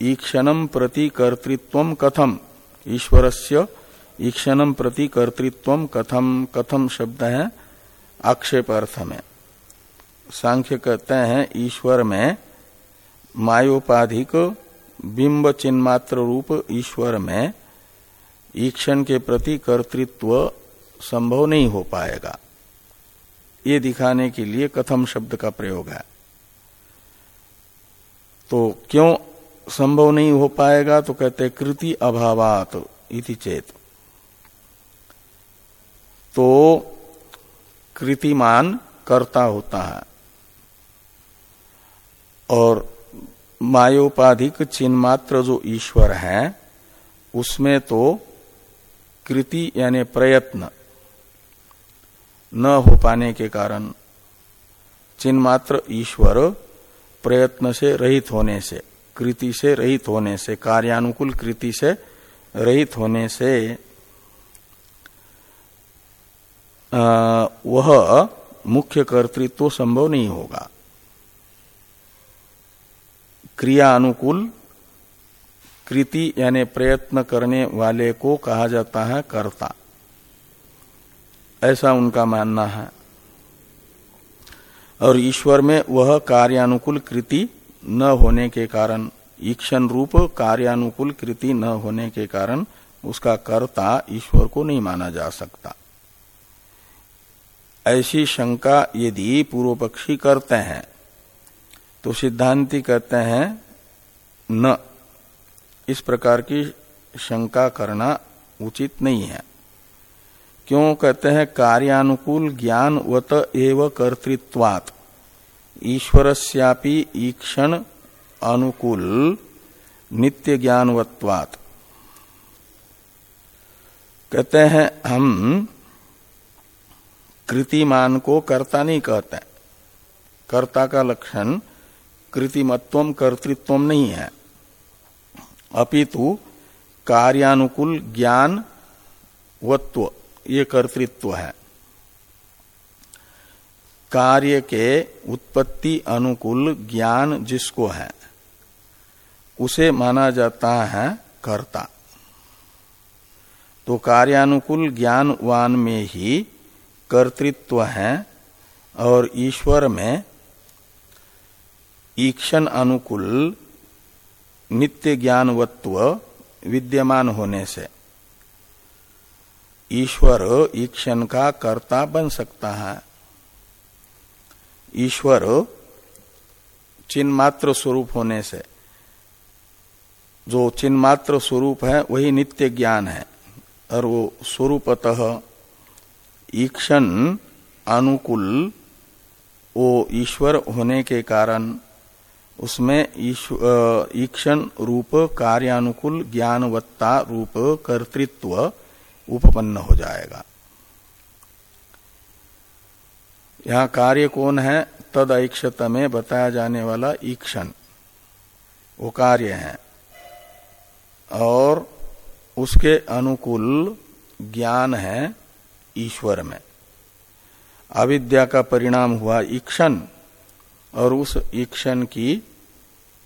ईक्षणम प्रति कर्तृत्व कथम ईश्वरस्य ईक्षणम प्रति कर्तृत्व कथम कथम शब्द? है आक्षेप अर्थ में सांख्य कहते हैं, ईश्वर में मायोपाधिक बिंब चिन्मात्र रूप ईश्वर में ईक्षण के प्रति कर्तृत्व संभव नहीं हो पाएगा। ये दिखाने के लिए कथम शब्द का प्रयोग है। तो क्यों संभव नहीं हो पाएगा? तो कहते कृति अभावात इति चेत। तो कृतिमान कर्ता होता है। और मायोपाधिक चिन्मात्र जो ईश्वर है, उसमें तो कृति यानी प्रयत्न न हो पाने के कारण चिन्मात्र ईश्वर प्रयत्न से रहित होने से, कृति से रहित होने से, कार्यानुकूल कृति से रहित होने से वह मुख्य कर्तृत्व तो संभव नहीं होगा। क्रिया अनुकूल, कृति यानी प्रयत्न करने वाले को कहा जाता है कर्ता। ऐसा उनका मानना है। और ईश्वर में वह कार्यानुकूल कृति न होने के कारण, ईक्षण रूप कार्यानुकूल कृति न होने के कारण उसका कर्ता ईश्वर को नहीं माना जा सकता। ऐसी शंका यदि पूर्व पक्षी करते हैं तो सिद्धांति कहते हैं, न। इस प्रकार की शंका करना उचित नहीं है। क्यों कहते हैं, कार्यानुकूल ज्ञान वत एव कर्तृत्वात। ईश्वरस्यापि ईक्षण अनुकूल नित्य ज्ञानवत्वात। कहते हैं, हम कृतिमान को कर्ता नहीं कहते कर्ता का लक्षण कृतिमत्व कर्तृत्व नहीं है। अपितु कार्यानुकूल ज्ञान वत्व, ये कर्तृत्व है। कार्य के उत्पत्ति अनुकूल ज्ञान जिसको है, उसे माना जाता है कर्ता। तो कार्यानुकूल ज्ञानवान में ही कर्तृत्व है और ईश्वर में ईक्षण अनुकूल नित्य ज्ञानवत्व विद्यमान होने से ईश्वर ईक्षण का कर्ता बन सकता है। ईश्वर चिन्मात्र स्वरूप होने से जो चिन्मात्र स्वरूप है, वही नित्य ज्ञान है और वो स्वरूपतः ईक्षण अनुकूल वो ईश्वर होने के कारण उसमें ईक्षण रूप कार्यानुकूल ज्ञानवत्ता रूप कर्तृत्व उपपन्न हो जाएगा। यहाँ कार्य कौन है? तद में बताया जाने वाला ईक्षण। वो कार्य है। और उसके अनुकूल ज्ञान है ईश्वर में। अविद्या का परिणाम हुआ ईक्षण, और उस ईक्षण की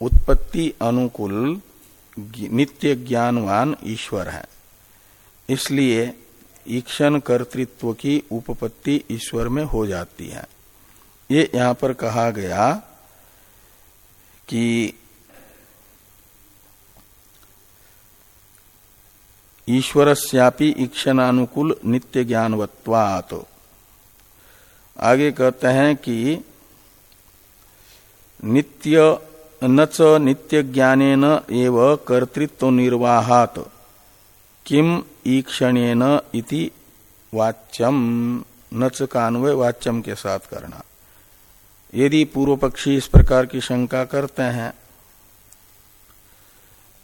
उत्पत्ति अनुकूल नित्य ज्ञानवान ईश्वर है। इसलिए ईक्षण कर्तृत्व की उपपत्ति ईश्वर में हो जाती है। ये यहाँ पर कहा गया कि ईश्वरस्यापि ईक्षणानुकूल नित्य ज्ञानवत्वात् आगे कहते हैं कि नित्य न च नित्य ज्ञानेन एव कर्तृत्व निर्वाहात किम ईक्षणेन इति वाच्यम। नच कान्वय वाच्यम के साथ करना। यदि पूर्व पक्षी इस प्रकार की शंका करते हैं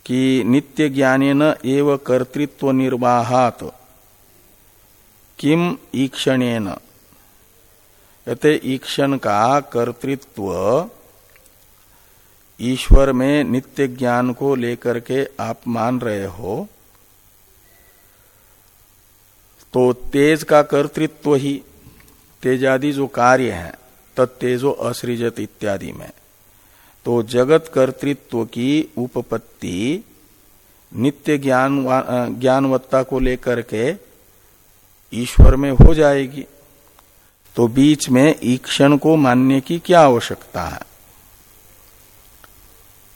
कि नित्य ज्ञानेन एव कर्तृत्व निर्वाहात किम ईक्षणेन? कहते ईक्षण का कर्तृत्व, ईश्वर में नित्य ज्ञान को लेकर के आप मान रहे हो तो तेज का कर्तृत्व ही, तेजादि जो कार्य है, तत्तेजो असृजत इत्यादि में। तो जगत कर्तृत्व की उपपत्ति नित्य ज्ञान ज्ञानवत्ता को लेकर के ईश्वर में हो जाएगी। तो बीच में ईक्षण को मानने की क्या आवश्यकता है?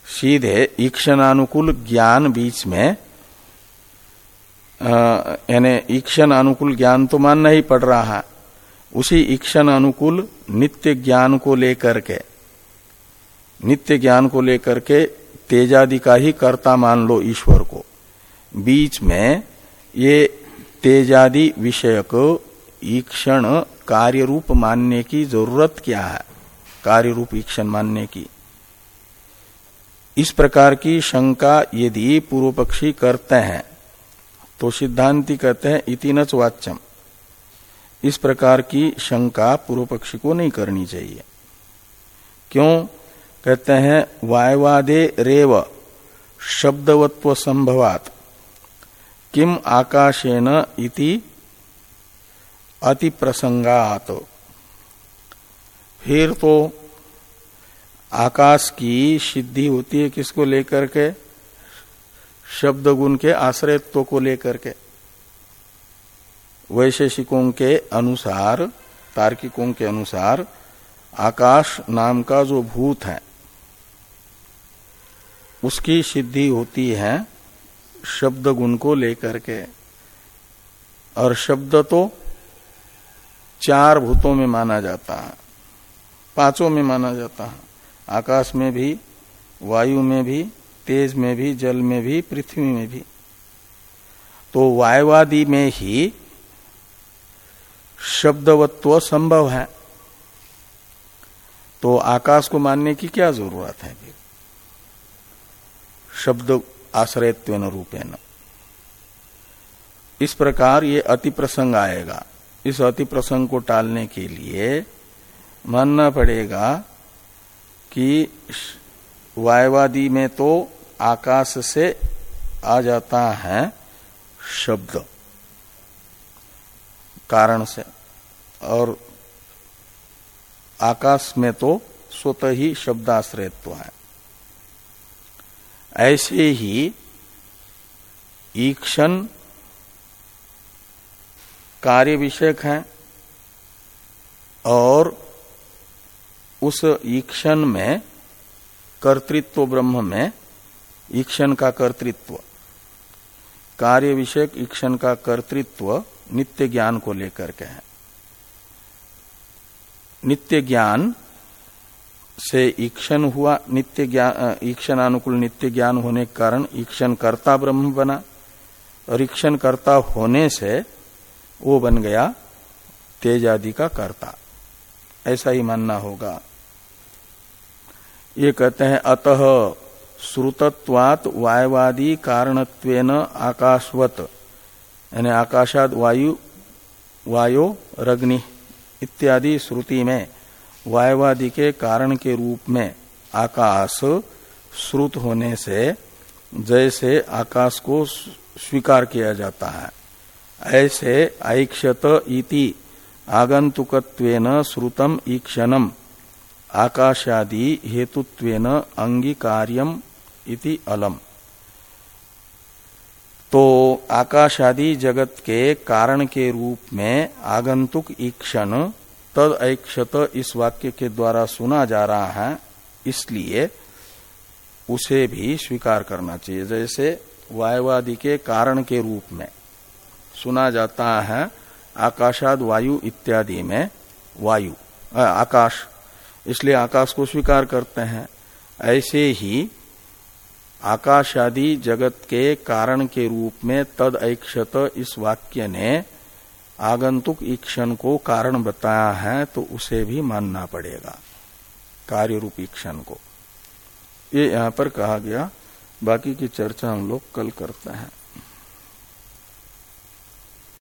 सीधे ईक्षणानुकूल ज्ञान बीच में यानी ईक्षण अनुकूल ज्ञान तो मानना ही पड़ रहा है। उसी ईक्षण अनुकूल नित्य ज्ञान को लेकर के नित्य ज्ञान को लेकर के तेजादि का ही कर्ता मान लो ईश्वर को। बीच में ये तेजादि विषयक ईक्षण कार्य रूप मानने की ज़रूरत क्या है? कार्य रूप ईक्षण मानने की। इस प्रकार की शंका यदि पूर्व पक्षी करते हैं तो सिद्धांति कहते हैं, इतिनच वाच्यम। इस प्रकार की शंका पूर्व पक्षी को नहीं करनी चाहिए। क्यों? कहते हैं, वायवादे रेव शब्दवत्व संभवात किम आकाशेन इति अति प्रसंगात फिर तो आकाश की सिद्धि होती है किसको लेकर के? शब्द गुण के आश्रयत्व को लेकर के। वैशेषिकों के अनुसार, तार्किकों के अनुसार, आकाश नाम का जो भूत है उसकी सिद्धि होती है शब्द गुण को लेकर के। और शब्द तो चार भूतों में माना जाता है, पाँचों में माना जाता है। आकाश में भी, वायु में भी, तेज में भी, जल में भी, पृथ्वी में भी। तो वायुवादि में ही शब्दवत्व संभव है। तो आकाश को मानने की क्या ज़रूरत है फिर? शब्द आश्रयत्व रूपेण। इस प्रकार ये अति प्रसंग आएगा। इस अति प्रसंग को टालने के लिए मानना पड़ेगा कि वायवादी में तो आकाश से आ जाता है शब्द कारण से, और आकाश में तो स्वतः ही शब्दाश्रयत्व है। ऐसे ही ईक्षण कार्य विषयक है और उस ईक्षण में, कर्तृत्व ब्रह्म में, ईक्षण का कर्तृत्व, कार्य विषयक ईक्षण का कर्तृत्व नित्य ज्ञान को लेकर के है। नित्य ज्ञान से ईक्षण हुआ नित्य ज्ञान ईक्षण अनुकूल नित्य ज्ञान होने के कारण ईक्षण कर्ता ब्रह्म बना। और ईक्षण कर्ता होने से वो बन गया तेज आदि का कर्ता। ऐसा ही मानना होगा। ये कहते हैं, अतः श्रुतत्वात वायवादी कारणत्वेन आकाशवत, यानी आकाशाद वायु, वायो, रग्नि इत्यादि श्रुति में वायवादी के कारण के रूप में आकाश श्रुत होने से, जैसे आकाश को स्वीकार किया जाता है, ऐसे ऐक्षत इति आगंतुकत्वेन श्रुतम ईक्षणम, आकाशादि हेतुत्वेन अंगीकार्यम इति अलम। तो आकाशादि जगत के कारण के रूप में आगंतुक ईक्षण तद ऐक्षत इस वाक्य के द्वारा सुना जा रहा है इसलिए उसे भी स्वीकार करना चाहिए। जैसे वायुवादि के कारण के रूप में सुना जाता है आकाशाद वायु इत्यादि में वायु आ, आकाश इसलिए आकाश को स्वीकार करते हैं। ऐसे ही आकाश आदि जगत के कारण के रूप में तद ऐक्षत इस वाक्य ने आगंतुक ईक्षण को कारण बताया है तो उसे भी मानना पड़ेगा। कार्य रूप ईक्षण को। ये यहाँ पर कहा गया, बाकी की चर्चा हम लोग कल करते हैं।